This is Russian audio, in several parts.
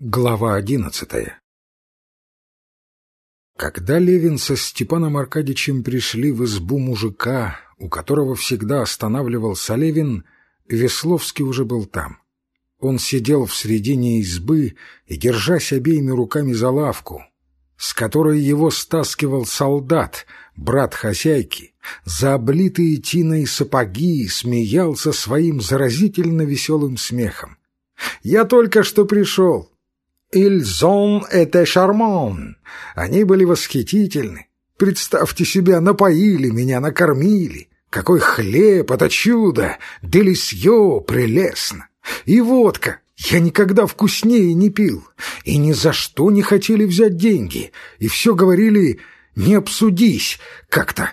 Глава одиннадцатая Когда Левин со Степаном Аркадьевичем пришли в избу мужика, у которого всегда останавливался Левин, Весловский уже был там. Он сидел в середине избы и, держась обеими руками за лавку, с которой его стаскивал солдат, брат хозяйки, за облитые тиной сапоги смеялся своим заразительно веселым смехом. «Я только что пришел. «Ils ont été charmants». Они были восхитительны. Представьте себя, напоили меня, накормили. Какой хлеб, это чудо! Делисье, прелестно! И водка! Я никогда вкуснее не пил. И ни за что не хотели взять деньги. И все говорили «не обсудись» как-то.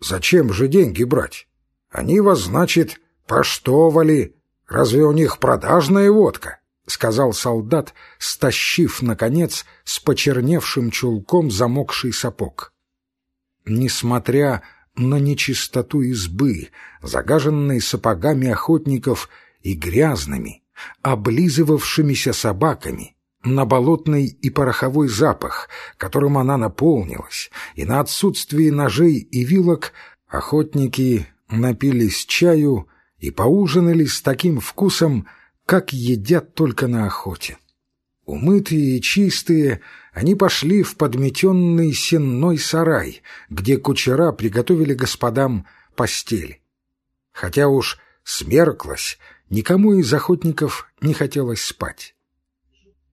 Зачем же деньги брать? Они вас, значит, поштовали. Разве у них продажная водка? — сказал солдат, стащив, наконец, с почерневшим чулком замокший сапог. Несмотря на нечистоту избы, загаженной сапогами охотников и грязными, облизывавшимися собаками, на болотный и пороховой запах, которым она наполнилась, и на отсутствие ножей и вилок, охотники напились чаю и поужинали с таким вкусом, как едят только на охоте. Умытые и чистые, они пошли в подметенный сенной сарай, где кучера приготовили господам постели. Хотя уж смерклась, никому из охотников не хотелось спать.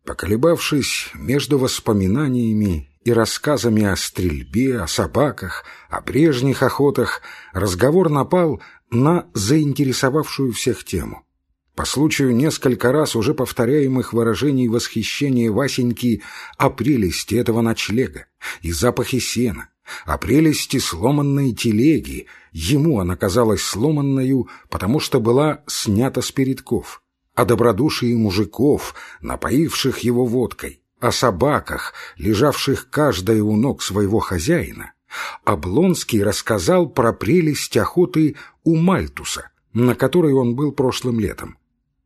Поколебавшись между воспоминаниями и рассказами о стрельбе, о собаках, о прежних охотах, разговор напал на заинтересовавшую всех тему — по случаю несколько раз уже повторяемых выражений восхищения Васеньки о прелести этого ночлега и запахе сена, о прелести сломанной телеги, ему она казалась сломанною, потому что была снята с передков, о добродушии мужиков, напоивших его водкой, о собаках, лежавших каждая у ног своего хозяина, Облонский рассказал про прелесть охоты у Мальтуса, на которой он был прошлым летом.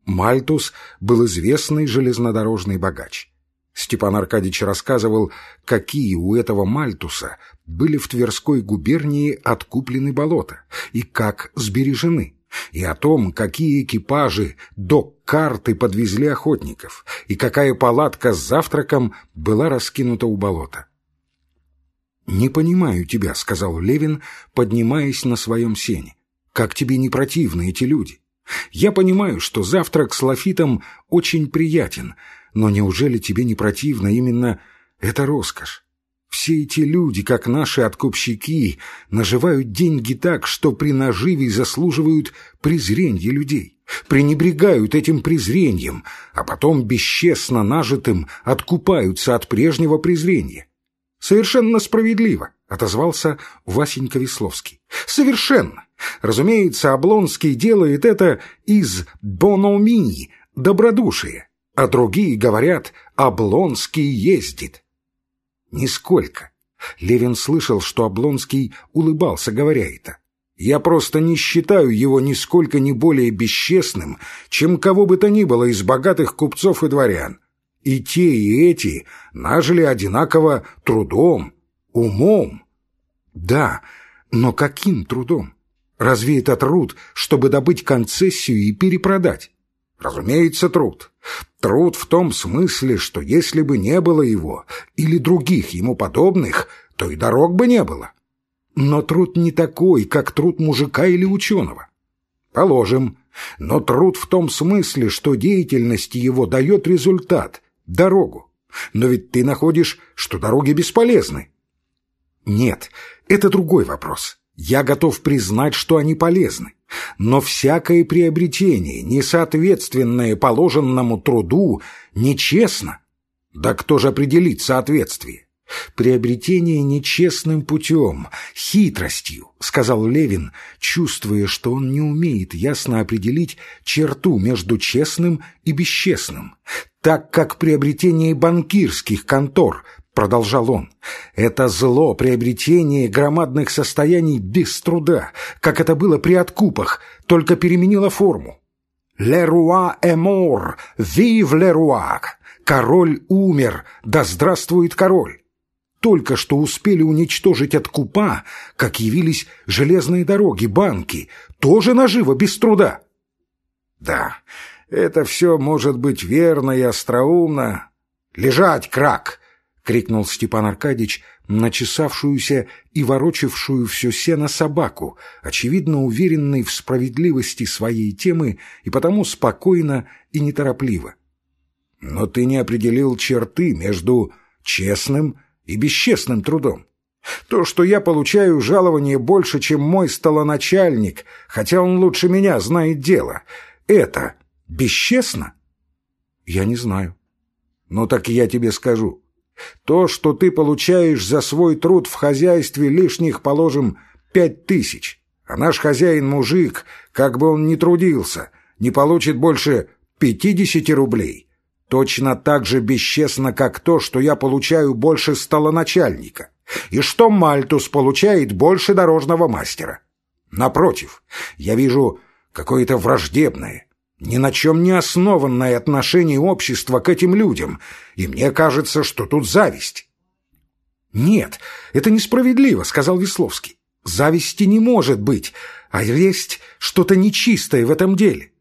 Мальтус был известный железнодорожный богач. Степан Аркадьевич рассказывал, какие у этого Мальтуса были в Тверской губернии откуплены болота и как сбережены, и о том, какие экипажи до карты подвезли охотников, и какая палатка с завтраком была раскинута у болота. «Не понимаю тебя», — сказал Левин, поднимаясь на своем сене. «Как тебе не противны эти люди? Я понимаю, что завтрак с лафитом очень приятен, но неужели тебе не противно именно эта роскошь? Все эти люди, как наши откупщики, наживают деньги так, что при наживе заслуживают презрения людей, пренебрегают этим презрением, а потом бесчестно нажитым откупаются от прежнего презрения. Совершенно справедливо, отозвался Васенька Весловский. Совершенно. Разумеется, Облонский делает это из бономии, добродушия, а другие говорят «Облонский ездит». Нисколько. Левин слышал, что Облонский улыбался, говоря это. Я просто не считаю его нисколько не более бесчестным, чем кого бы то ни было из богатых купцов и дворян. И те, и эти нажили одинаково трудом, умом. Да, но каким трудом? Разве это труд, чтобы добыть концессию и перепродать? Разумеется, труд. Труд в том смысле, что если бы не было его или других ему подобных, то и дорог бы не было. Но труд не такой, как труд мужика или ученого. Положим, но труд в том смысле, что деятельность его дает результат, дорогу. Но ведь ты находишь, что дороги бесполезны. Нет, это другой вопрос. Я готов признать, что они полезны. Но всякое приобретение, несоответственное положенному труду, нечестно. Да кто же определит соответствие? Приобретение нечестным путем, хитростью, сказал Левин, чувствуя, что он не умеет ясно определить черту между честным и бесчестным, так как приобретение банкирских контор продолжал он, это зло приобретение громадных состояний без труда, как это было при откупах, только переменило форму. «Ле руа эмор! Вив ле руа! Король умер! Да здравствует король!» Только что успели уничтожить от купа, как явились железные дороги, банки, тоже наживо, без труда. Да, это все может быть верно и остроумно. «Лежать, крак!» — крикнул Степан Аркадьич, начесавшуюся и ворочавшую все сено собаку, очевидно уверенной в справедливости своей темы и потому спокойно и неторопливо. «Но ты не определил черты между честным и бесчестным трудом. То, что я получаю жалование больше, чем мой столоначальник, хотя он лучше меня знает дело, это бесчестно? Я не знаю. Ну так я тебе скажу. То, что ты получаешь за свой труд в хозяйстве, лишних, положим, пять тысяч, а наш хозяин-мужик, как бы он ни трудился, не получит больше пятидесяти рублей. Точно так же бесчестно, как то, что я получаю больше столоначальника, и что Мальтус получает больше дорожного мастера. Напротив, я вижу какое-то враждебное, ни на чем не основанное отношение общества к этим людям, и мне кажется, что тут зависть. «Нет, это несправедливо», — сказал Весловский. «Зависти не может быть, а есть что-то нечистое в этом деле».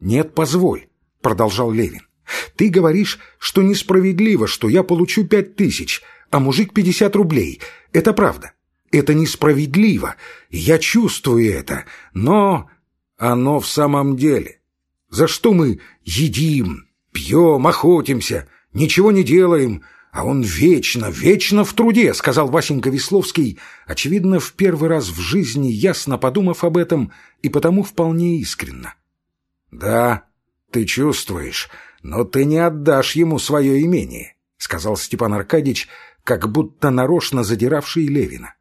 «Нет, позволь», — продолжал Левин. «Ты говоришь, что несправедливо, что я получу пять тысяч, а мужик пятьдесят рублей. Это правда. Это несправедливо, я чувствую это, но оно в самом деле. За что мы едим, пьем, охотимся, ничего не делаем, а он вечно, вечно в труде, сказал Васенька Весловский, очевидно, в первый раз в жизни ясно подумав об этом и потому вполне искренно. Да, ты чувствуешь, но ты не отдашь ему свое имение, сказал Степан Аркадьич, как будто нарочно задиравший Левина.